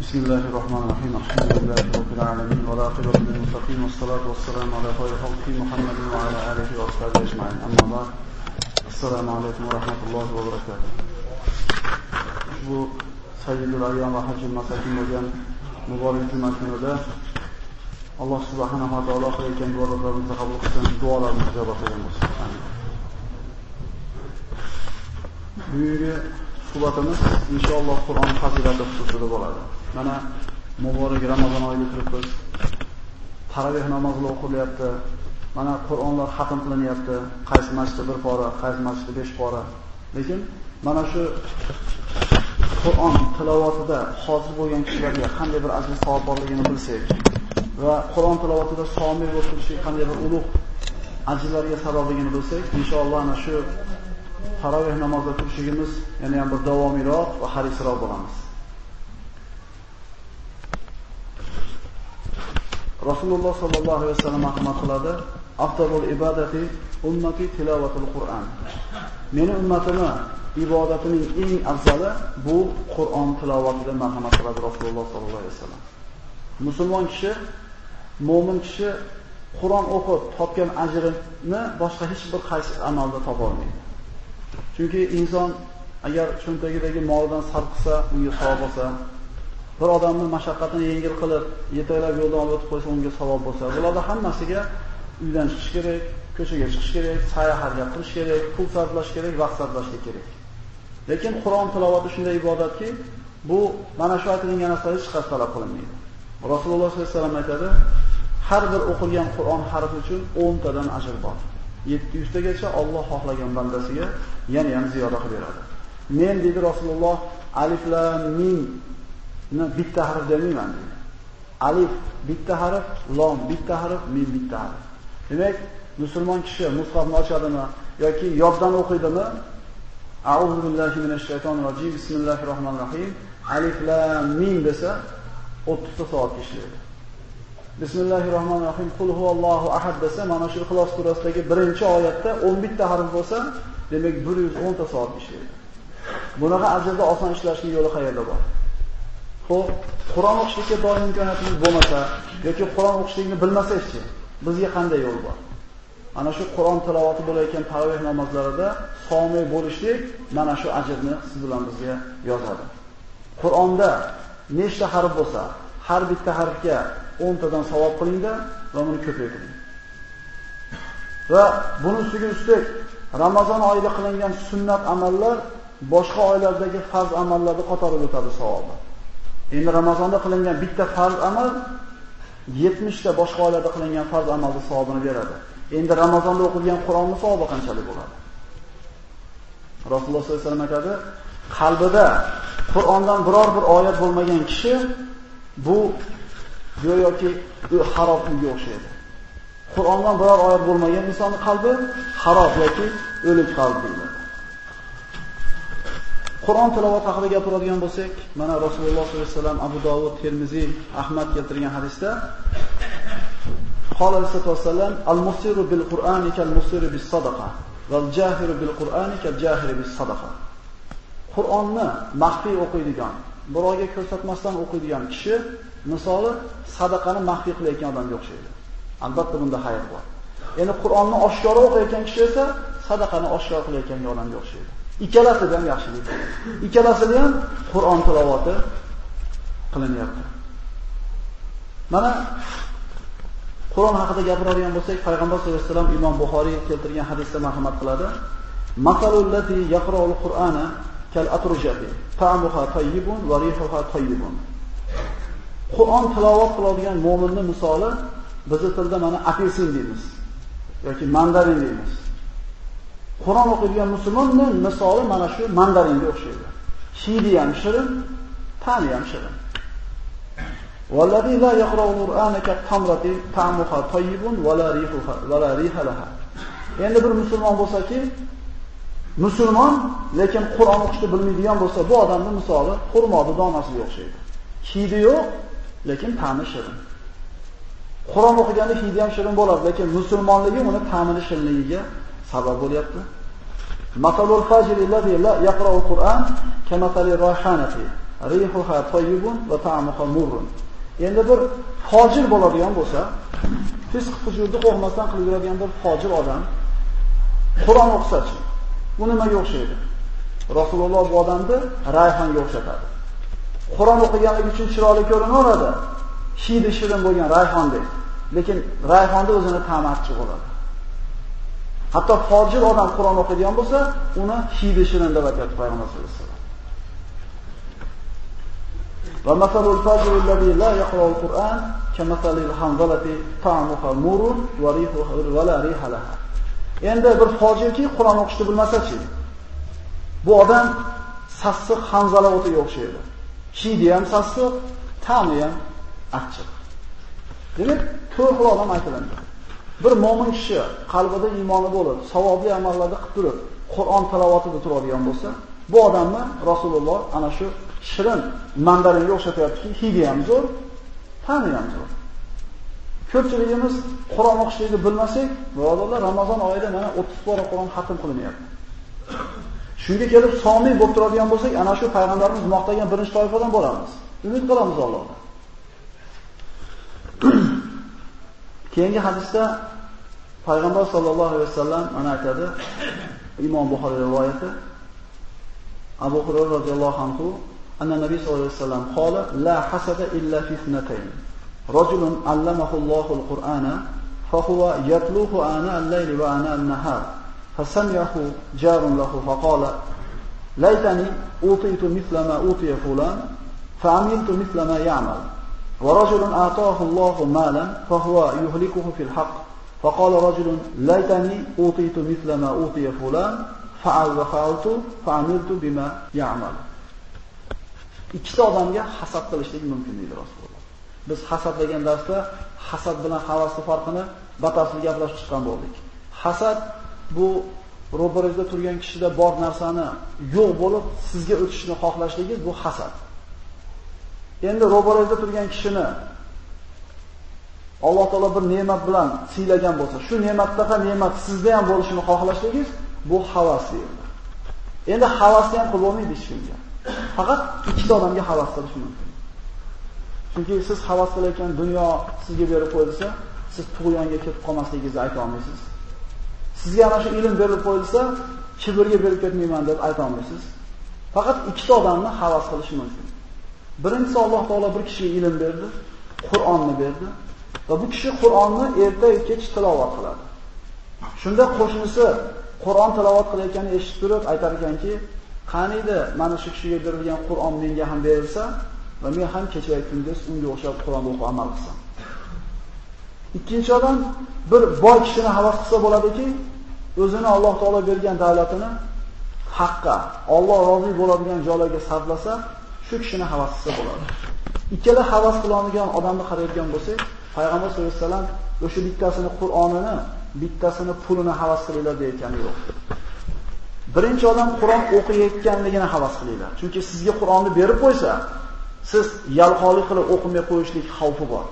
بسم الله الرحمن الرحيم الحمد لله رب العالمين والعاقبة للمتقين والصلاة والسلام على خير خلقه محمد وعلى آله وأصحابه أجمعين أما بعد السلام عليكم ورحمة الله وبركاته bu sayyidul ayyom va hajjul masakin bo'lgan muborak juma kunida Alloh subhanahu va taolo qilayotgan duolarimizni qabul qilsin, duolarimizni ijobat qilgan bo'lsin. Amin. Bugungi suhbatimiz inshaalloh Qur'on fazilati xususida bo'ladi. Mana muborak Ramazon oyida turibmiz. Taravih namozlar o'qilyapti. Mana Qur'onlar xatm qilinyapti. Qaysi masjidda bir pora, qaysi masjidda besh pora. Lekin mana shu Qur'on tilovatida hozir bo'lgan kishilarga qanday bir ajr savob borligini bilsak va Qur'on tilovatida somir bo'lib turishga qanday bir ulug' ajrlarga sababligini bilsak, inshaalloh ana shu taroveh namozida turishligimiz yana ham bir davomiyroq va harisroq bo'lamiz. Rasululloh sallallohu alayhi vasallam marhamat qiladi, "Afdalul ibadati ummati tilovatul Qur'on." Meni ummatimni ibodatining eng afzali bu Qur'on tilovatida marhamat qiladi Rasululloh sallallohu alayhi vasallam. Musulmon kishi, mu'min kishi Qur'on o'qib topgan ajrini boshqa hech bir qaysi amalda topa olmaydi. Chunki inson agar cho'ntagidagi moldan sarf qilsa, unga savob bo'lsa, bir odamning mashaqqatini yengil qilib, yetaklab yo'ldan olib o'tib qo'ysa, unga savob bo'lsa, bularda hammasiga uydan chiqish kerak, ko'chaga chiqish kerak, sayohatga qilish kerak, pul sarflash kerak, vaqt sarflash kerak. Lekin Qur'on tilovati shunday ibodatki, bu mana shu aytilgan narsalar hech qaysi talab qilinmaydi. Rasululloh sollallohu alayhi vasallam aytadi, har bir o'qilgan Qur'on harfi uchun 10 tadan ajr bor. 700 tagacha Alloh xohlagan bandasiga yana ham ziyoda qilib beradi. Men dedi Rasululloh alif lam mim bitta harf demayman. Alif bitta harf, lom bitta harf, mim bitta harf. Demak, musulmon kishi mushafni ochadimi yoki yoddan o'qiydimi? A'udhu billahi minash shaytonir rojim. Bismillahir rohmanir rohim. Alif lam mim desa 30 ta soat ishlaydi. Bismillahir rohmanir rohim. Qul huvallohu ahad desa, mana shu Ixlos surasidagi birinchi oyatda 11 ta harf bo'lsa, demak 110 ta soat ishlaydi. Bunaqa ajrda oson ishlashning yo'li qayerda bor? Xo'p, Qur'on o'qishga doim imkoniyatimiz bo'lmasa yoki Qur'on o'qishlikni bilmasakchi, bizga qanday yo'l bor? Ana shu Qur'on tilovati bo'layotgan taroveh namozlarida somiy bo'lishlik mana shu ajrni siz bilan bizga yozadi. Qur'onda nechta harf bo'lsa, har bitta harfga 10 tadan savob qilingda va buni ko'paytiring. Va buni ustiga ustak Ramazon oyida qilingan sunnat amallar boshqa oylardagi farz amallarni qatoriga o'tadi savobi. Endi Ramazonda qilingan bitta farz amal 70 ta boshqa oylarda qilingan farz amalning savobini beradi. Endi Ramazonda o'qilgan Qur'onning savobi qanchalik bo'ladi? Rasululloh sollallohu alayhi vasallam aytadi, qalbida Qur'ondan biror bir oyat bo'lmagan kishi bu go'yoki xarob uyga o'xshaydi. Qur'ondan biror oyat bo'lmagan insonning qalbi xarob yoki o'lik qalb deyiladi. Qur'on tilovati haqida gapiradigan bo'lsak, mana Rasululloh sollallohu alayhi vasallam Abu Dovud, Termiziy, Ahmad keltirgan hadisda Qala vasallam al-musiru bil Qur'ani kal-musiru bis sadaqa val jahiru bil Qur'ani kal-jahiri bis sadaqa. Qur'onni maxfiy o'qiydigan, birovga ko'rsatmasdan o'qiydigan kishi misoli sadaqani maxfiy qilayotgan odamga o'xshaydi. Albatta bunda xayr bor. Endi Qur'onni oshkora o'qiyotgan kishi esa sadaqani oshkora qilayotgan odamga o'xshaydi. Ikkalasida ham yaxshilik. Ikkalasida ham Qur'on tilovati qilinyapti. Mana Qur'on haqida gapiradigan bo'lsak, payg'ambar sollallohu alayhi vasallam Imom Buxoriy keltirgan hadisda marhamat qiladi. Maqalul lati yaqra'ul Qur'ana kal atrujati, ta'muha tayyibun va rihuha tayyibun. Qur'on tilovat qiladigan mu'minning misoli bizning tilda mana apelsin deymiz yoki mandarin deymiz. Qur'on o'qiydigan musulmonning misoli mana shu mandaringa o'xshaydi. Shiri ham shirin, ta'mi ham shirin. Wallazi la yaqra'u al-Qur'ana ka-tamrati ta'muha tayyibun va la rihuha va la. Endi bir musulmon bo'lsa-ki, musulmon lekin Qur'on o'qishni bilmaydigan bo'lsa, bu odamning misoli xurmoning donasiga o'xshaydi. Hidi yo'q, lekin ta'mi shirin. Qur'on o'qiganda hidi ham shirin bo'ladi, lekin musulmonligi uni ta'mini shirinligiga sabab bo'lyapti. Masalul fajr allazi la yaqra'u al-Qur'an kamathali rayhanati rihuha tayyibun va ta'muha murrun. Endi bir fojir bo'ladigan bo'lsa, fisq fujurni qo'rqmasdan qilib yuradigan bir fojir odam Qur'on o'qisachi, bu nimaga o'xshaydi? Rasululloh bu odamni rayhonga o'xshatadi. Qur'on o'qiganligi uchun chiroyli ko'rinaveradi. Hidi shirin bo'lgan rayhondek. Lekin rayhonda o'zini ta'm achchiq bo'ladi. Hatto fojir odam Qur'on o'qiydigan bo'lsa, uni hidi shirin deb aytadi payg'ambar sollallohu alayhi vasallam. Va masalul fajr ladzi la yaqra'ul al-Qur'an kamasalil hamzalati ta'muha murun va rihuha wa la riha laha. Endi bir fojirki Qur'on o'qishni bilmasa-chi, bu odam sassiq hamzala o'tiga o'xshaydi. Hidi ham sassiq, ta'mi ham achchiq. Demak, to'rt xil odam aytiladi. Bir mo'min kishi qalbida iymoni bo'lib, savobli amallarni qilib turib, Qur'on tilovatida turadigan bo'lsa, bu odamni Rasululloh ana shu shirin mandaringa o'xshatyaptiki, hidi ham zo'r, ta'mi ham zo'r. Ko'pchiligimiz Qur'on o'qishni bilmasak, birodarlar, Ramazon oyida mana 30 bora Qur'on xatm qilinyapti. Shunga kelib somiy bo'lib turadigan bo'lsak, ana shu payg'ambarimiz maqtagan birinchi toifadan bo'lamiz. Umid qilamiz Allohdan. Keyingi hadisda payg'ambar sollallohu alayhi vasallam mana aytadi, Imom Buxoriy rivoyati Abu Hurayra radhiyallohu anhu anna nabiy sollallohu alayhi vasallam qala la hasada illa fi ithnatayn. Rajulun allamahu Allahu al-Qur'ana fa huwa yatluhu ana al-layli wa ana an-nahar. فسمعه جار له فقال ليتني أوطيت مثل ما أوطي فلان فعملت مثل ما يعمل ورجل أعطاه الله مالا فهو يهلكه في الحق فقال رجل ليتني أوطيت مثل ما أوطي فلان فعل وفعلت فعملت بما يعمل ikkita odamga hasad qilishlik mumkin deydi Rasululloh. Biz hasad degan darsda hasad bilan havasni farqini batafsil gaplashib chiqqan bo'ldik. Hasad bu ro'baringizda turgan kishida bor narsani yo'q bo'lib sizga o'tishini xohlashligingiz bu hasad. Endi ro'baringizda turgan kishini Alloh taolo bir ne'mat bilan siylagan bo'lsa, shu ne'matdaqa ne'mat sizda ham bo'lishini xohlashligingiz bu havas deyiladi. Endi havasni ham qilib bo'lmaydi hech kimga. Faqat ikkita odamga havas qilish mumkin. Chunki siz havas qilayotgan dunyo sizga berib qo'yilsa, siz tug'yonga ketib qolmasligingizni ayta olmaysiz. Sizga ana shu ilm berib qo'yilsa, kibrga berib ketmayman deb ayta olmaysiz. Faqat ikkita odamni havas qilish mumkin. Birinchisi Alloh taolo bir kishiga ilm berdi, Qur'onni berdi va bu kishi Qur'onni erta kech tilovat qiladi. Shunda qo'shnisi Qur'on tilovat qilayotganini eshitib turib aytar ekanki, qaniydi mana shu kishiga berilgan Qur'on menga ham berilsa va men ham kecha kunduz unga o'xshab Qur'on o'qib amal qilsam. Ikkinchi odam bir boy kishini havas qilsa bo'ladiki, o'zini Alloh taolo bergan davlatini haqqa, Alloh rozi bo'ladigan joylarga sarflasa, shu kishini havas qilsa bo'ladi. Ikkala havas qiladigan odamni qarayotgan bo'lsak, Payg'ambar sollallohu alayhi vasallam o'sha bittasini Qur'onini, bittasini pulini havas qilinglar deyotgani yo'q. Birinchi odam Qur'on o'qiyotganligini havas qilinglar. Chunki sizga Qur'onni berib qo'ysa, siz yalqonlik qilib o'qimay qo'yishlik xavfi bor.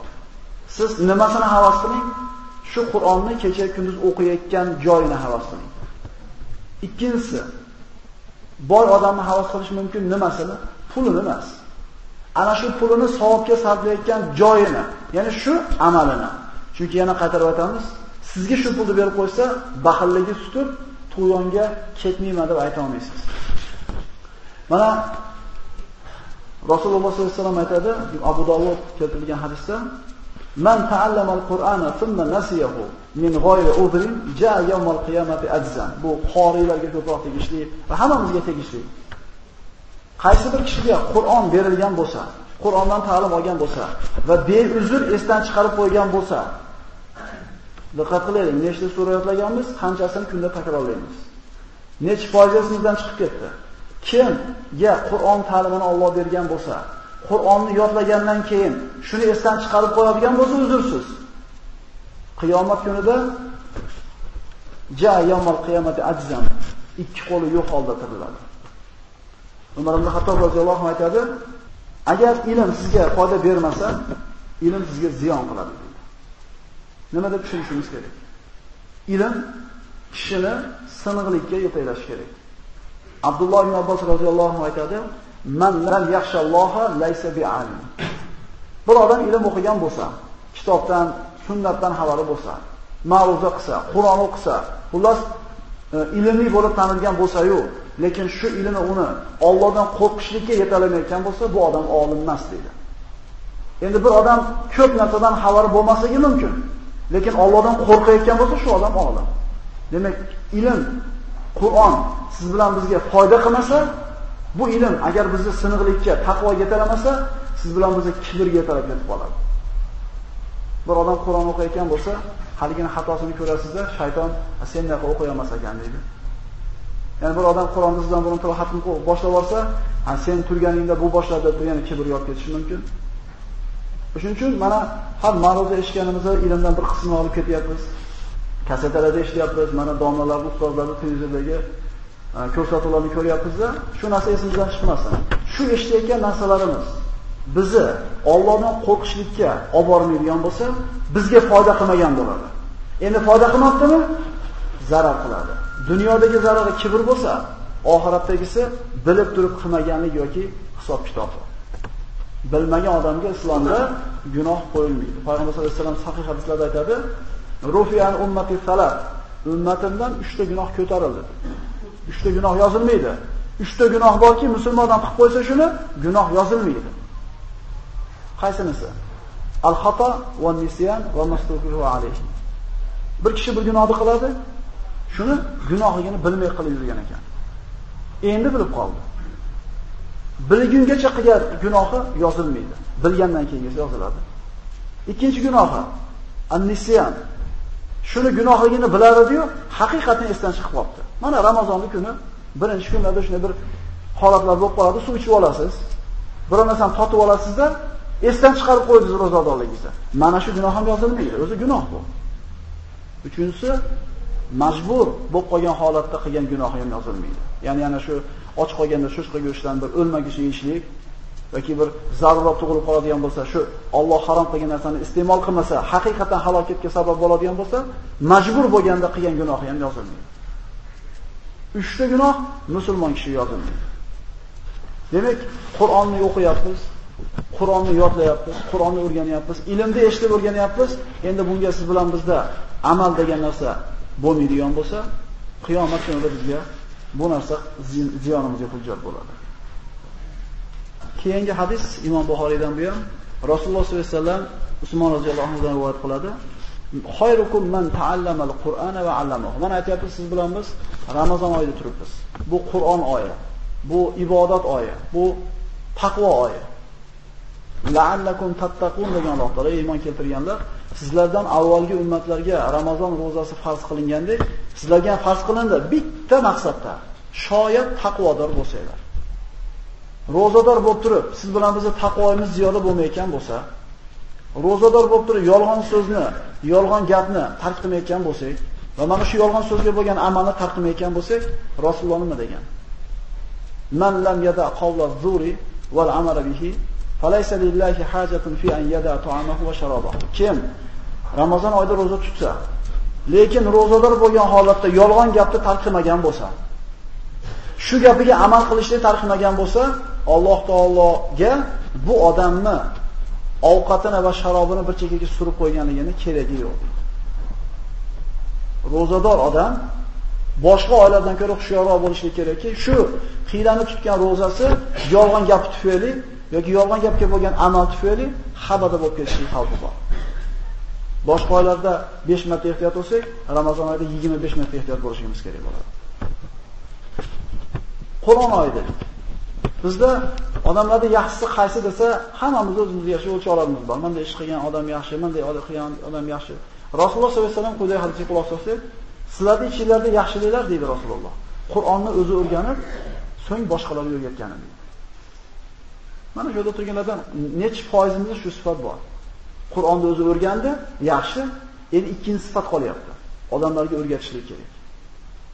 Siz nimasini havas qiling? Shu Qur'onni kecha kunduz o'qiyotgan joyini havas qiling. Ikkinchisi, boy odamni havas qilish mumkin nimasini? Pulini emas. Ana shu pulini savobga sarflayotgan joyini, ya'ni shu amalini. Chunki yana qaytarib aytamiz, sizga shu pulni berib qo'ysa, baxilligi tutib, to'yonga ketmayman deb ayta olmaysiz. Mana Rasululloh sollallohu alayhi vasallam aytadi, Abu Dovud keltirilgan hadisda, "Man ta'allama al-Qur'ana thumma nasiyahu min ghayri udrin ja'a yawm al-qiyamati ajzan." Bu qorilarga ko'proq tegishli va hammamizga tegishli. Qaysi bir kishiga Qur'on berilgan bo'lsa, Qur'ondan ta'lim olgan bo'lsa va beuzr esdan chiqarib qo'ygan bo'lsa, diqqat qilaylik, nechta sura yodlaganmiz, qanchasini kunda takrorlaymiz. Necha foiz chiqib ketdi. Kimga Qur'on ta'limini Alloh bergan bo'lsa, Qur'onni yodlagandan keyin shuni esdan chiqarib qo'yadigan bo'lsa, uzrsiz. Qiyomat kunida ja yomal qiyamati ajzam ikki qo'li yo'q holda tiriladi. Umar ibn Hattob roziyallohu anhu aytadi, agar ilm sizga foyda bermasa, ilm sizga ziyon qiladi dedi. Nima deb tushunishimiz kerak? Ilm kishini siniqlikka yetaklash kerak. Abdulloh ibn Abbos roziyallohu anhu aytadi, Man lam yaxshalloha laysa bi'alim. Bir odam ilm o'qigan bo'lsa, kitobdan, sunnatdan xabari bo'lsa, ma'ruza qilsa, Qur'on o'qisa, xullas e, ilmiy bo'lib tanilgan bo'lsa-yu, lekin shu ilmi uni Allohdan qo'rqishlikka yetalamayotgan bo'lsa, bu odam olim emas dedi. Endi bir odam ko'p narsadan xabari bo'lmasligi mumkin, lekin Allohdan qo'rqayotgan bo'lsa, shu odam olim. Demak, ilm, Qur'on siz bilan bizga foyda qilmasa, bu ilm agar bizni siniqlikka, taqvoga yetalamasa, siz bilan bizni kibrga yetalab ketib qoladi. Bir odam Qur'on o'qiyotgan bo'lsa, haligini xatosini ko'rasizda, shayton sen naqa o'qiy olmas ekan deydi. Ya'ni bir odam Qur'onni sizdan burun turib xatm boshlab olsa, ha sen turganingda bu boshladi deb yana kibr yop ketishi mumkin. Shuning uchun mana har ma'ruza eshitganimizda ilmdan bir qismini olib ketyapmiz. Kasetalarda eshityapmiz, mana domlalar, ustozlarning televizordagi e, ko'ryapmiz-da, shu narsa esimizdan chiqmasin. Shu eshitayotgan narsalarimiz bizni Allohdan qo'rqishlikka olib bormaydigan bo'lsa, bizga foyda qilmagan bo'ladi. Endi foyda qilmoqdimi? Zarar qiladi. Dunyodagi zarari kibr bo'lsa, oxiratdagisi bilib turib qilmaganlik yoki hisob kitobi. Bilmagan odamga islomda gunoh qo'yilmaydi. Payg'ambar sollallohu alayhi vasallam sahih hadislarda aytadi: "Rufiyan ummati salat" ummatimdan 3 ta gunoh ko'tarildi. 3 ta gunoh yozilmaydi. 3 ta gunoh borki, musulmondan qilib qo'ysa shuni, gunoh yozilmaydi. Qaysinisi? Al-xato va nisyan va mastufihu alayhi. Bir kishi bir gunohni qiladi, shuni gunohligini bilmay qilib yurgan ekan. Endi bilib qoldi. Bilgungacha qilgan gunohi yozilmaydi. Bilgandan keyin yoziladi. Ikkinchi gunohi annisiyan. Shuni gunohligini bilar edi-yu, haqiqatni esdan chiqib qoldi. Mana Ramazonning kuni birinchi kunlarda shunday bir holatlar bo'lib qoladi, suv ichib olasiz. Biror narsani totib olasizda, esdan chiqarib qo'ydingiz ro'zadorligingizni. Mana shu gunoh ham yozilmaydi, o'zi gunoh bu. Uchinchisi majbur bo'lib qolgan holatda qilgan gunohi ham yozilmaydi. Ya'ni ana shu och qolganda shoshqa go'shtdan bir o'lmagicha yeyishlik yoki bir zarurat tug'ilib qoladigan bo'lsa, shu Alloh harom qilgan narsani iste'mol qilmasa, haqiqatan halokatga sabab bo'ladigan bo'lsa, majbur bo'lganda qilgan gunohi ham yozilmaydi. Uchta gunoh musulmon kishi yozilmaydi. Demak, Qur'onni o'qiyapmiz, Qur'onni yodlayapmiz, Qur'onni o'rganyapmiz, ilmni eshitib o'rganyapmiz. Endi bunga siz bilan bizda amal degan narsa bo'lmaydigan bo'lsa, qiyomat kunida bizga bu narsa ziyonimizga hujjat bo'ladi. Keyingi hadis Imom Buxoriydan bu ham Rasululloh sollallohu alayhi vasallam Usmon roziyallohu anhu rivoyat qiladi. Xayrukum man ta'allamal al-Qur'ana va 'allamahu. Mana aytyapmiz siz bilan biz Ramazon oyida turibmiz. Bu Qur'on oyi, bu ibodat oyi, bu taqvo oyi. la'allakum tattaqun degan Alloh taolo iymon keltirganlar sizlardan avvalgi ummatlarga Ramazon ro'zasi farz qilingandek sizlarga ham farz qilindi. Bitta maqsadda shoyat taqvodor bo'lsanglar. Ro'zador bo'lib turib siz bilan bizning taqvoimiz ziyoda bo'lmayotgan bo'lsa ro'zador bo'lib turib yolg'on so'zni yolg'on gapni tark qilmayotgan bo'lsak va mana shu yolg'on so'zga bo'lgan amalni tark qilmayotgan bo'lsak Rasululloh nima degan. Man lam yada qawla zuri wal amara bihi Falaysa lillahi hajatun fi an yada ta'amahu va sharobahu. Kim Ramazon oyida roza tutsa, lekin ro'zador bo'lgan holatda yolg'on gapni tarqimagan bo'lsa, shu gapiga amal qilishni tarqimagan bo'lsa, Alloh taologa bu odamni ovqatini va sharobini bir chekkaga surib qo'yganligini keragi yo'q. Ro'zador odam boshqa oilalardan ko'ra hushyorroq bo'lishi kerakki, shu qiylani tutgan ro'zasi yolg'on gap tufayli yoki yolg'on gapga bo'lgan amal tufayli xabada bo'lib ketishlik xavfi bor. Boshqa oylarda 5 marta ehtiyot bo'lsak, Ramazon oyida 25 marta ehtiyot bo'lishimiz kerak bo'ladi. Qur'on oyida bizda odamlarda yaxshisi qaysi desa, hammamiz o'zimizni yaxshi olamiz bor. Menda ish qilgan odam yaxshi, menda qilgan odam yaxshi. Rasululloh sollallohu alayhi vasallam quyidagi hadisga quloq solsak, sizlarning ichingizda yaxshiliklar deydi Rasululloh. Qur'onni o'zi o'rganib, so'ng boshqalarga o'rgatganim deydi. Mana shu yerda turganlardan necha foizimizda shu sifat bor. Qur'onni o'zi o'rgandi, yaxshi. Endi ikkinchi sifat qolyapti. Odamlarga o'rgatishlik kerak.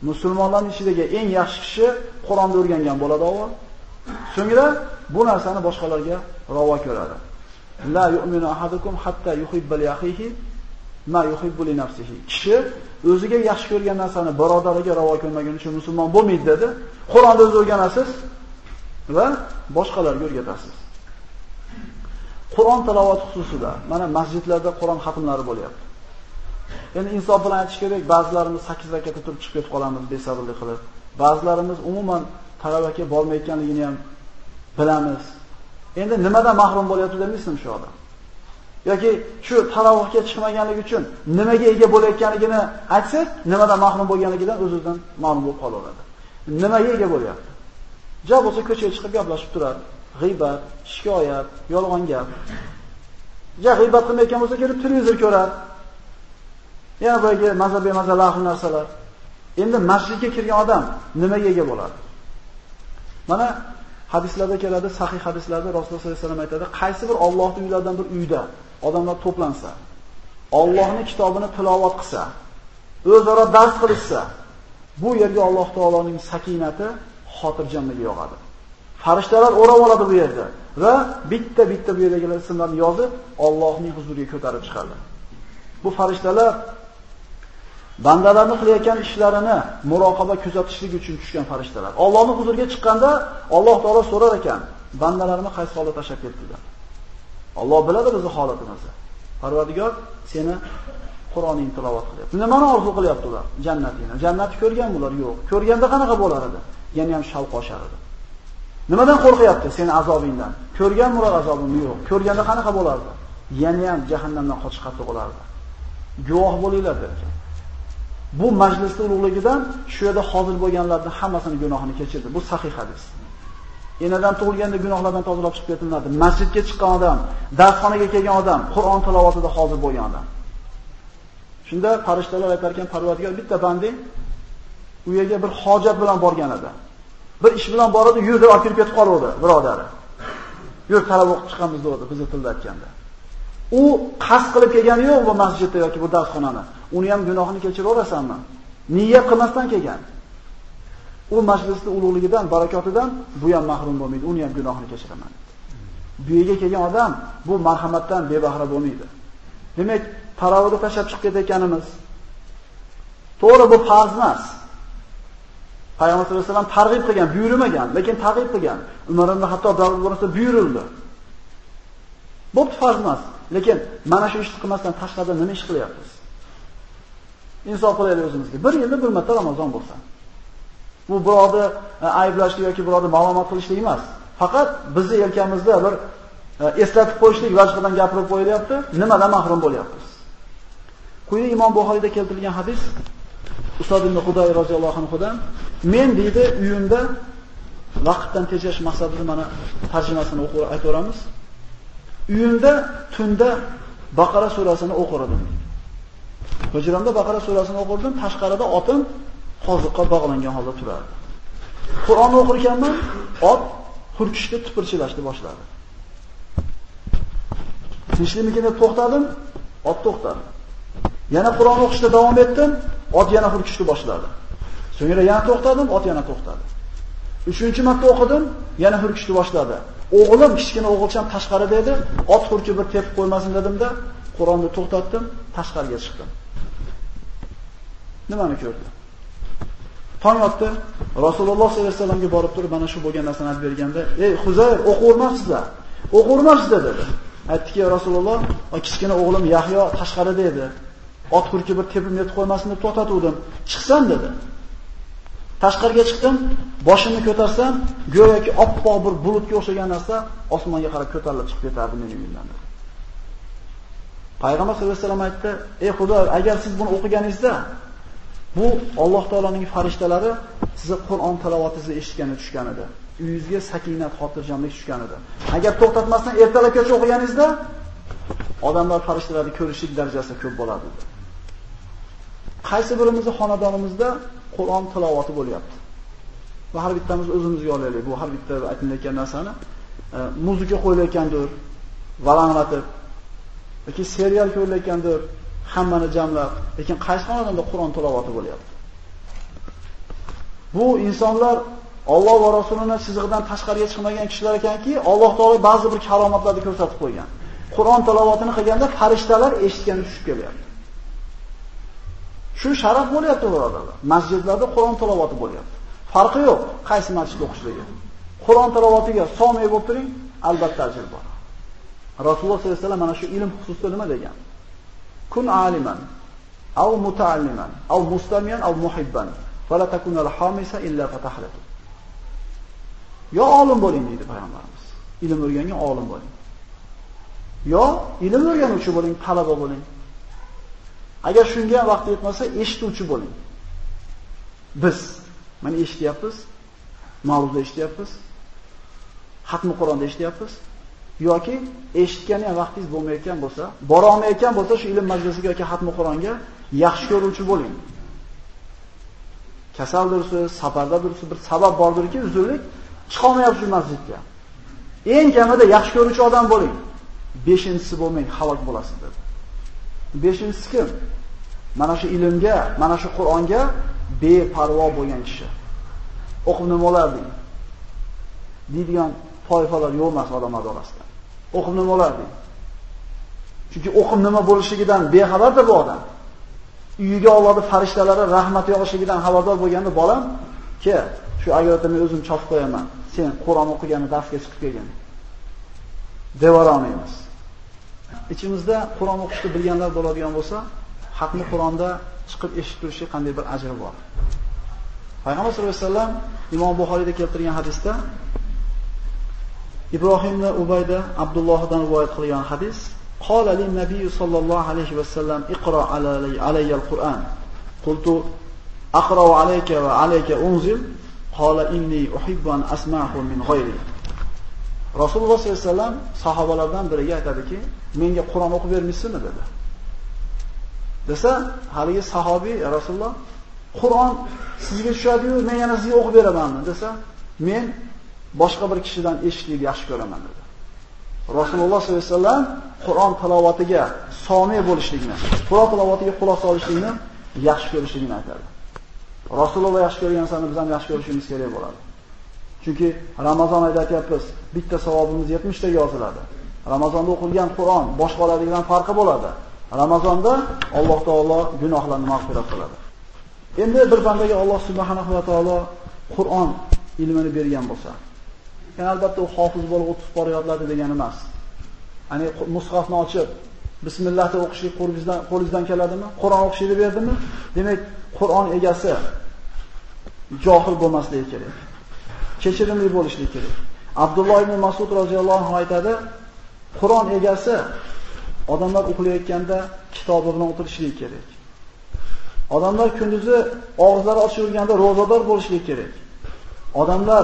Musulmonlarning ichidagi eng yaxshi kishi Qur'onni o'rgangan bo'ladi avval. So'ngra bu narsani boshqalarga ravo ko'radi. La yu'minu ahadukum hatta yuhibba li akhihi ma yuhibbu li nafsihi. Kishi o'ziga yaxshi ko'rgan narsani birodariga ravo ko'rmaguncha musulmon bo'lmaydi dedi. Qur'onni o'zi o'rganasiz, va boshqalarga o'rgatasiz. Qur'on tilovati xususida mana masjidlarda Qur'on xatmlari bo'lyapti. Endi insof bilan aytish kerak, ba'zilarimiz 8 rakatda turib chiqib ketib qolamiz besabrlik qilib. Ba'zilarimiz umuman tarovatga bormayotganligini ham bilamiz. Endi nimadan mahrum bo'lyapti demaysizmi shu odam? yoki shu tarovihga chiqmaganligi uchun nimaga ega bo'layotganligini aytsak, nimadan mahrum bo'lganligidan o'zidan ma'lum bo'lib qolaveradi. Nimaga ega bo'lyapti? Ja bo'lsa ko'chaga chiqib gaplashib turadi. G'iybat, shikoyat, yolg'on gap. Ja g'iybat qilmayotgan bo'lsa kelib televizor ko'radi. Yana boyagi mazhab bemaza lahul narsalar. Endi masjidga kirgan odam nimaga ega bo'ladi? Mana hadislarda keladi, sahih hadislarda Rasululloh sollallohu alayhi vasallam aytadi, qaysi bir Allohning uylaridan bir uyda odamlar to'plansa, Allohning kitobini tilovat qilsa, o'zaro dars qilishsa, bu yerga Alloh taoloning sakinati xotirjamligi yog'adi. Farishtalar o'rab oladi bu yerda va bitta-bitta bu yerdagilar ismlarni yozib Allohning huzuriga ko'tarib chiqadi. Bu farishtalar bandalarni qilayotgan ishlarini muroqaba kuzatishlik uchun tushgan farishtalar. Allohning huzuriga chiqqanda Alloh taolo so'rar ekan, bandalarimni qaysi holatda tashlab ketdilar? Alloh biladi bizning holatimizni. Parvardigor seni Qur'oning tilovat qilyapti. Nimani orzu qilyapti ular? Jannatini. Jannatni ko'rgan bular yo'q. Ko'rganda qanaqa bo'lar edi? Yana ham shavq oshar edi. Nimadan qo'rqyapti seni azobingdan? Ko'rgan bular azobini yo'q. Ko'rganda qanaqa bo'lardi? Yana ham jahannamdan qochish qattiq bo'lardi. Guvoh bo'linglar dedi. Bu majlisning ulug'ligidan shu yerda hozir bo'lganlarning hammasini gunohini kechirdi. Bu sahih hadis. Enadan tug'ilganda gunohlardan tozalab chiqib ketiladi. Masjidga chiqqan odam, darsxonaga kelgan odam, Qur'on tilovatida hozir bo'lgan odam. Shunda farishtalar aytar ekan, Parvardigor bitta banding u yerga bir hojat bilan borgan edi. Bir ish bilan boradi, yurdi, olib ketib qoldi, birodari. Yur, talab o'qib chiqamiz dedi, bizni tilda aytganda. U qasd qilib kelgani yo'q bu masjidda yoki bu darsxonani. Uni ham gunohini kechiraverasanmi? Niyat qilmasdan kelgan. u majlisning ulug'ligidan, barakotidan bu ham mahrum bo'lmaydi, uni ham gunohini kechiraman. Bu yerga kelgan odam bu marhamatdan bebahra bo'lmaydi. Demak, tarovihda tashab chiqib ketayotganimiz to'g'ri bu farz emas. Payg'ambar sollallohu alayhi vasallam targ'ib qilgan, buyurmagan, lekin targ'ib qilgan. Umar ibn Hattob davrida buyurildi. Bo'pti farz emas, lekin mana shu ishni qilmasdan tashqarida nima ish qilyapmiz? Insof qilaylik o'zimizga. Bir yilda bir marta Ramazon bo'lsa. Bu birovni e, ayblashlik yoki birovni ma'lumot qilishlik emas. Faqat bizni yelkamizda bir e, eslatib qo'yishlik vajhidan gapirib qo'yilyapti, nimadan mahrum bo'lyapmiz. Quyida Imom Buxoriyda keltirilgan hadis Usod ibn Hudoy roziyallohu anhudan men deydi uyimda vaqtdan tejash maqsadida mana tarjimasini o'qib aytaveramiz. Uyimda tunda Baqara surasini o'qirdim. Hujramda Baqara surasini o'qirdim, tashqarida otim qoziqqa bog'langan holda turardi. Qur'onni o'qir ekanman, ot hurkishdi, tipirchilashni boshladi. Tinchlikmikin deb to'xtadim, ot to'xtadi. Yana Qur'on o'qishda davom etdim, ot yana hurkishni boshladi. So'ngra yana to'xtadim, ot yana to'xtadi. 3-chi marta o'qidim, yana hurkishni boshladi. O'g'lim, kichkina o'g'ilcham tashqarida edi, ot hurki bir tepib qo'ymasin dedimda, Qur'onni to'xtatdim, tashqariga chiqdim. Nimani ko'rdim? Tong otdi, Rasululloh sollallohu alayhi vasallamga borib turib, mana shu bo'lgan narsani aytib berganda, "Ey Huzayr, o'qirmaysizlar. O'qirmaysizlar" dedi. Aytdiki, Rasululloh, kichkina o'g'lim Yahyo tashqarida edi. Ot hurki bir tepib yetib qo'ymasin deb to'xtatuvdim. Chiqsam dedi. Tashqariga chiqdim, boshimni ko'tarsam, go'yoki oppoq bir bulutga o'xshagan narsa osmonga qarab ko'tarilib chiqib ketardi mening uyimdan. Payg'ambar sollallohu alayhi vasallam aytdi: "Ey Xudo, agar siz buni o'qiganingizda, Bu Alloh taolaning farishtalari sizni Qur'on tilovatingizni eshitgani tushgan edi. Uyingizga sakinat, xotirjamlik tushgan edi. Agar to'xtatmasdan ertalabgacha o'qiganingizda odamlar farishtalarni ko'rishlik darajasi ko'p bo'ladi. Qaysi birimizni xonadonimizda Qur'on tilovati bo'lyapti? Va har bittamiz o'zimizga olaylik. Bu har bitta aytilayotgan narsani e, muzika qo'yilayotgandir, valanglatib yoki serial ko'rilayotgandir, hammani jamlab, lekin qaysi xonadonda Qur'on tilovati bo'lyapti? Bu insonlar Alloh va Rasulining chizig'idan tashqariga chiqmagan kishilar ekanki, Alloh taolo ba'zi bir karomatlarni ko'rsatib qo'ygan. Qur'on tilovatini qilganda farishtalar eshitgani tushib kelyapti. Shu sharaf bo'lyapti birodarlar. Masjidlarda Qur'on tilovati bo'lyapti. Farqi yo'q, qaysi masjidda o'qishligi. Qur'on tilovatiga somiy bo'lib turing, albatta ajr bor. Rasululloh sollallohu alayhi vasallam mana shu ilm xususida nima degan? Kun aliman aw muta'alliman aw mustamiyan aw muhibban fala takuna al-hamisa illa fatahlatu. Yo olim bo'ling deydi payg'ambarimiz. Ilm o'rgangan olim bo'ling. Yo ilm o'rganuvchi bo'ling, talaba bo'ling. Agar shunga vaqt yetmasa, eshituvchi bo'ling. Biz mana eshityapmiz, mavzuda eshityapmiz, xatmi Qur'onda eshityapmiz. yoki eshitgani ham vaqtingiz bo'lmayotgan bo'lsa, bora olmayotgan bo'lsa, shu ilm majlisiga yoki xatmi Qur'onga yaxshi ko'ruvchi bo'ling. Kasaldirsiz, safardadirsiz, bir sabab bordirki, uzrlik chiqa olmayapsiz masjidga. Eng kamida yaxshi ko'ruvchi odam bo'ling. 5-inchisi bo'lmang, halok bo'lasiz dedi. Beshinchisi kim? Mana shu ilmga, mana shu Qur'onga beparvo bo'lgan kishi. O'qib nima olarding deydigan toifalar yo'q emas odamlar orasida. O'qib nima olarding Chunki o'qib nima bo'lishligidan bexabardir bu odam. Uyiga Allohning farishtalari rahmat yog'ishligidan xabardor bo'lganda bolam, "Ke, shu agarda men o'zim chopib qo'yaman. Sen Qur'on o'qigani darsga chiqib kelgin." Devor olmaymiz. Ichimizda Qur'on o'qishni bilganlar bo'ladigan bo'lsa, haqni Qur'onda chiqib eshitib turishi qanday bir ajr bor. Payg'ambar sollallohu alayhi vasallam Imom Buxoriyda keltirgan hadisda Ibrohim va Ubayda Abdullohdan rivoyat qilgan hadis Qala lin nabiy sallallohu alayhi vasallam iqro iqra alayya al-Qur'an. Qultu aqra alayka va alayka unzil. Qala inni uhibbu an asma'hu min ghayri. Rasululloh sollallohu alayhi vasallam sahobalardan biriga aytadiki, menga Qur'on o'qib bermaysizmi dedi. Desa, haligi sahobiy Rasululloh Qur'on sizga tushadi-yu, men yana sizga o'qib beramanmi desa, men boshqa bir kishidan eshitishni yaxshi ko'raman dedi. Rasululloh sollallohu alayhi vasallam Qur'on tilovatiga somi bo'lishlikni, Qur'on tilovatiga quloq solishlikni yaxshi ko'rishligini aytadi. Rasululloh yaxshi ko'rgan narsani biz ham yaxshi ko'rishimiz kerak bo'ladi. Chunki Ramazon oyida aytyapmiz, bitta savobimiz 70 ta yoziladi. Ramazonda o'qilgan Qur'on boshqalardan farqi bo'ladi. Ramazonda Alloh taolo gunohlarni mag'firat qiladi. Endi bir bandaga Alloh subhanahu va taolo Qur'on ilmini bergan bo'lsa, Yani albatta u hofiz bo'lib 30 pora yodladi degani emas. Ya'ni mushafni ochib bismillahda o'qishlik qo'lingizdan qo'lingizdan keladimi? Qur'on o'qishni berdimi? Demak, Qur'on egasi johil bo'lmasligi kerak. Kechirimli bo'lishlik kerak. Abdulloh ibn Mas'ud roziyallohu anhu aytadi, Qur'on egasi odamlar uxlayotganda kitobi bilan o'tirishligi kerak. Odamlar kunduzi og'izlari ochib yurganda ro'zador bo'lishligi kerak. Odamlar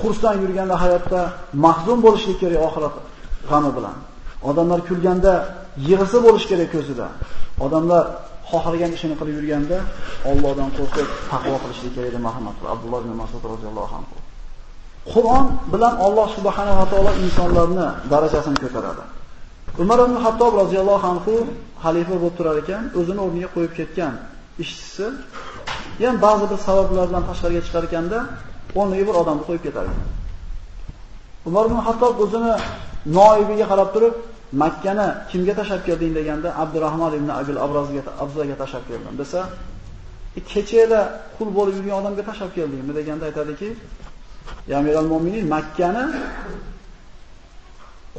xursand yurganda hayotda mahzun bo'lishlik kerak oxirat g'ami bilan. Odamlar kulganda yig'isi bo'lish kerak ko'zida. Odamlar xohlagan ishini qilib yurganda Allohdan qo'rqib taqvo qilishlik kerak deb Muhammad Abdulloh ibn Mas'ud roziyallohu anhu. Qur'on bilan Alloh subhanahu va taolo insonlarni darajasini ko'taradi. Umar ibn Hattob roziyallohu anhu xalifa bo'lib turar ekan, o'zini o'rniga qo'yib ketgan ishchisi ya'ni ba'zi bir sabablardan tashqariga chiqar ekanda, o'rniga bir odamni qo'yib ketadi. Umar ibn Hattob o'zini noibiga qarab turib, Makkani kimga tashab kelding deganda Abdurrahmon ibn Abil Abrazga Abzaga tashab keldim desa, e, kechada qul bo'lib yurgan odamga tashab keldingmi deganda aytadiki, Ya Amiral Mu'minin Makkani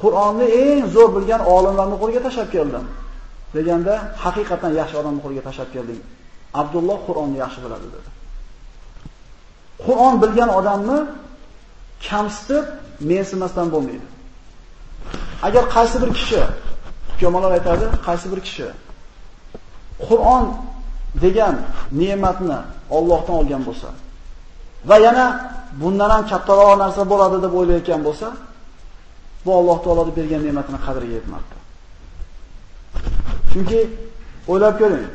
Qur'onni eng zo'r bilgan olimlarning qo'liga tashab keldim. deganda haqiqatan yaxshi odamning qo'liga tashab kelding. Abdulloh Qur'onni yaxshi biladi dedi. Qur'on bilgan odamni kamsitib mensimasdan bo'lmaydi. Agar qaysi bir kishi, hukumalar aytadi, qaysi bir kishi Qur'on degan ne'matni Allohdan olgan bo'lsa va yana bundan ham kattaroq narsa bo'ladi deb o'ylayotgan bo'lsa, bu Alloh taoloning bergan ne'matini qadriga yetmaydi. Chunki o'ylab ko'ring,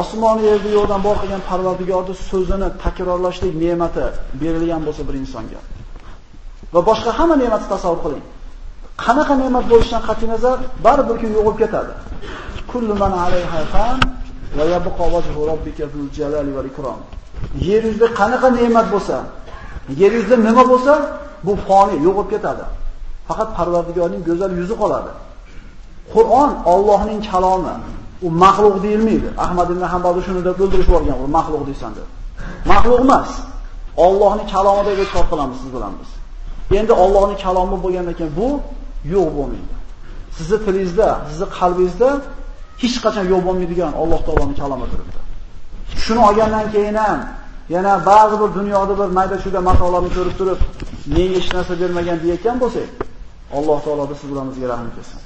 osmon yerni yo'qdan bor qilgan Parvardigorning so'zini takrorlashlik ne'mati berilgan bo'lsa bir insonga va boshqa hamma ne'matni tasavvur qiling. Qanaqa ne'mat bo'lishidan qat'i nazar baribir kun yo'qib ketadi. Kullu man alayha fan va yabqa wajhu robbika zul jalali val ikrom. Yer yuzida qanaqa ne'mat bo'lsa, yer yuzida nima bo'lsa, bu foni yo'qib ketadi. Faqat Parvardigorning go'zal yuzi qoladi. Qur'on Allohning kalomi. u maxluq deyilmaydi. Ahmad ibn Hanbal shuni deb o'ldirib yuborgan, u maxluq deysan deb. Maxluq emas. Allohning kalomidagi e'tiqod qilamiz siz bilan biz. Endi Allohning kalomi bo'lgandan keyin bu yo'q bo'lmaydi. Sizning tilingizda, sizning qalbingizda hech qachon yo'q bo'lmaydigan Alloh taoloning kalomi turibdi. Shuni olgandan keyin ham yana ba'zi bir dunyoda bir mayda shuda matolarni ko'rib turib, menga hech narsa bermagan deyotgan bo'lsak, Alloh taolo biz bilan bizga rahmat qilsin.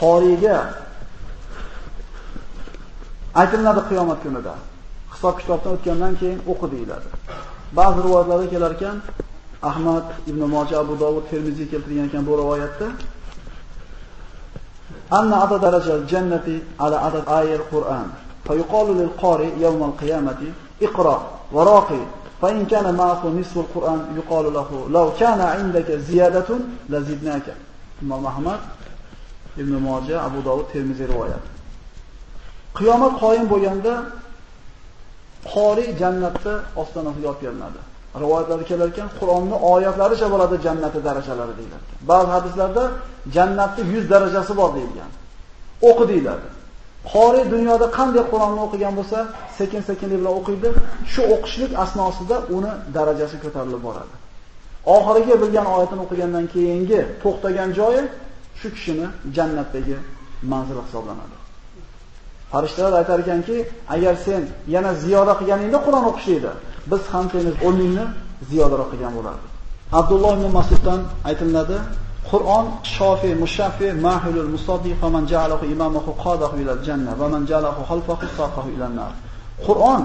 Qoriga aytiladi qiyomat kunida. Hisob kitobdan o'tgandan keyin o'qi deyiladi. Ba'zi rivoyatlarda kelar ekan, Ahmad ibn Moja Abu Dovud Termiziy keltirgan ekan bu rivoyatda anna adad darajal jannati ala adad ayil Qur'an. فيقال للقارئ يوم القيامة اقرأ وراقي فإن كان معه نصف القرآن يقال له لو كان عندك زيادة لزدناك إمام أحمد ابن ماجه أبو داود ترمذي rivoyat qiyomat qoyim bo'lganda qori jannatda ostonasiga olib kelinadi. Rivoyatlarda kelar ekan, Qur'onni oyatlaricha bo'ladi jannatning darajalari deyiladi. Ba'zi hadislarda jannatning 100 darajasi bor deyilgan. O'qi deyiladi. Qori dunyoda qanday Qur'onni o'qigan bo'lsa, sekin-sekinlik bilan o'qiydi. Shu o'qishlik asnosida uni darajasi ko'tarilib boradi. Oxiriga bilgan oyatini o'qigandan keyingi to'xtagan joyi shu kishini jannatdagi manzil hisoblanadi. Farishtalar aytar ekanki, agar sen yana ziyoda qilganingda Qur'on o'qishlaydi, biz ham seni o'rningni ziyodaroq qilgan bo'lardi. Abdulloh ibn Mas'uddan aytiladi, Qur'on shofi, mushaffi, mahilul musaddiq man ja'alahu imamahu qadahu ila janna va man ja'alahu xalfahu saqahu ila nar. Qur'on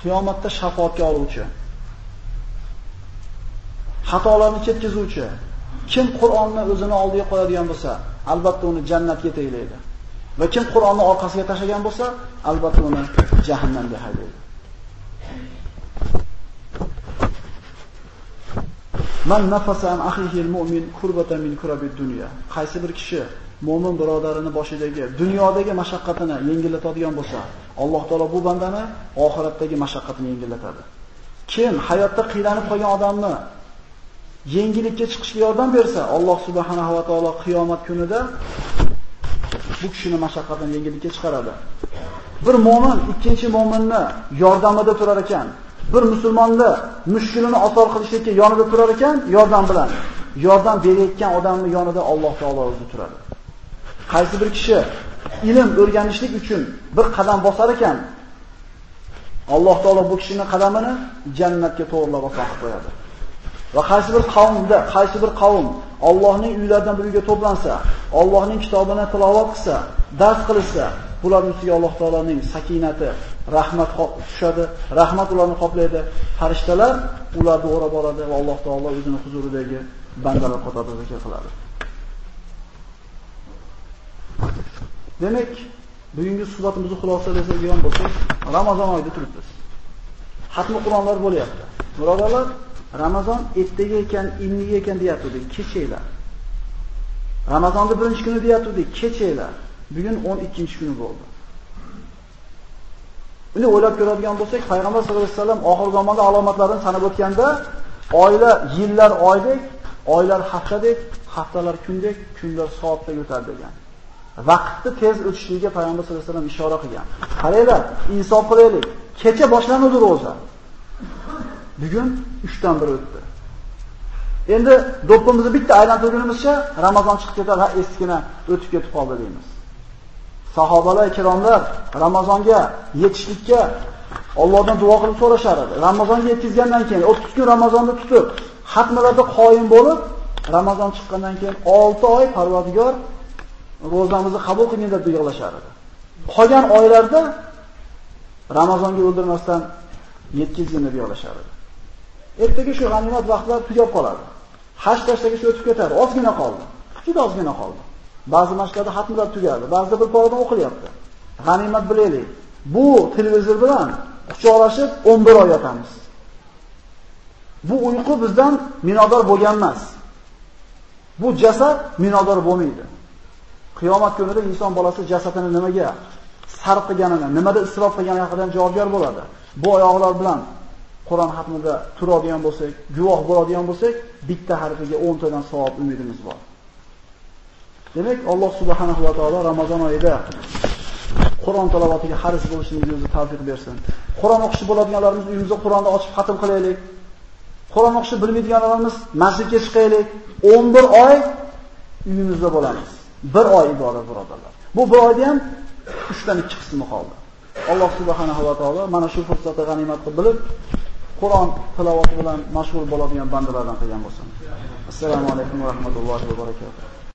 qiyomatda shafoatga oluvchi. Xatolarni ketkizuvchi. Kim Qur'onni o'zini oldiga qo'yadigan bo'lsa, albatta uni jannatga yetaklaydi. Va kim Qur'onni orqasiga tashlagan bo'lsa, albatta uni jahannamga haydaydi. Man nafasa an mu'min kurbatan min kurabid dunya. Qaysi bir kishi mu'min birodarini boshidagi dunyodagi mashaqqatini yengillatadigan bo'lsa, Alloh taolo bu bandani oxiratdagi mashaqqatini yengillatadi. Kim hayotda qiylanib qolgan odamni yengillikka chiqishga yordam bersa, Alloh subhanahu va taolo qiyomat kunida bu kishini mashaqqatdan yengillikka chiqaradi. Bir mu'min ikkinchi mu'minni yordamida turar ekan, bir musulmonni mushkulini oson qilishlikka yonida turar ekan, yordam bilan. Yordam berayotgan odamni yonida Alloh taolo o'zi turadi. Qaysi bir kishi ilm o'rganishlik uchun bir qadam bosar ekan, Alloh taolo bu kishining qadamini jannatga to'g'rilab oson qo'yadi. Va qaysi bir qavmda, qaysi bir qavm Allohning uylaridan biriga to'plansa, Allohning kitobini tilovat qilsa, dars qilsa, bularning ustiga Alloh taolaning sakinati, rahmat tushadi, rahmat ularni qoplaydi. Farishtalar ularni o'rab oladi va Alloh taolo o'zini huzuridagi bandalar qatorida zikr qiladi. Demak, bugungi suhbatimizni xulosalashadigan bo'lsak, Ramazon oyida turibmiz. Xatmi Qur'onlar bo'lyapti. Birodarlar, Ramazon ertaga ekan, inniga ekan deyatdik, kechaylar. Ramazonning birinchi kuni deyatdik, kechaylar. Bugun 12-kuni bo'ldi. Buni o'ylab ko'radigan bo'lsak, payg'ambar sollallohu alayhi vasallam oxir zamonda alomatlarini sanab o'tganda, oylar yillar oydek, oylar haftadek, haftalar kundek, kunlar soatdek o'tadi degan. Vaqtni tez o'tishligiga payg'ambar sollallohu alayhi vasallam ishora qilgan. Qaranglar, insof qilaylik. Kecha boshlanadi ro'za. Bugun 3 dan 1 o'tdi. Endi do'ppimizni bitta aylantirganimizcha Ramazon chiqib ketadi, ha eskina o'tib ketib qoldi deymiz. Sahobalar ikromlar Ramazonga yetishlikka Allohdan duo qilib so'rashar edi. Ramazonga yetkazgandan keyin 30 kun Ramazonni tutib, xatmalarda qoyim bo'lib, Ramazon chiqqandan keyin 6 oy Parvardigor ro'zamizni qabul qilgin deb yig'lashar edi. Qolgan oylarda Ramazonga o'ldirmasdan yetkazgin deb yig'lashar edi. Ertaga shu g'animat vaqtlar tugab qoladi. Haj tashlaga shu o'tib ketadi. Ozgina qoldi. Juda ozgina qoldi. Ba'zi mashqlarda xatmlar tugadi, ba'zida bir porodan o'qilyapti. G'animat bilaylik. Bu televizor bilan quchoqlashib 11 oy yotamiz. Bu uyqu bizdan minodor bo'lgan emas. Bu jasad minodor bo'lmaydi. Qiyomat kunida inson bolasi jasadini nimaga sarf qilganini, nimada isrof qilgani haqida javobgar bo'ladi. Bu oyoqlar bilan Qur'on xatmida turadigan bo'lsak, guvoh bo'ladigan bo'lsak, bitta harfiga 10 tadan savob umidimiz bor. Demak, Alloh subhanahu va taolo Ramazon oyida Qur'on tilovatiga haris bo'lishimizni o'zi tavfiq bersin. Qur'on o'qishi bo'ladiganlarimiz uyimizda Qur'onni ochib xatm qilaylik. Qur'on o'qishi bilmaydiganlarimiz masjidga chiqaylik. 11 oy uyimizda bo'lamiz. Bir oy ibodat birodarlar. Bu bir oyda ham 3 dan 2 qismi qoldi. Alloh subhanahu va taolo mana shu fursatni g'animat qilib bilib, Qur'on tilovati bilan mashg'ul bo'ladigan bandalardan qilgan bo'lsin. Assalomu alaykum va rahmatullohi va barakotuh.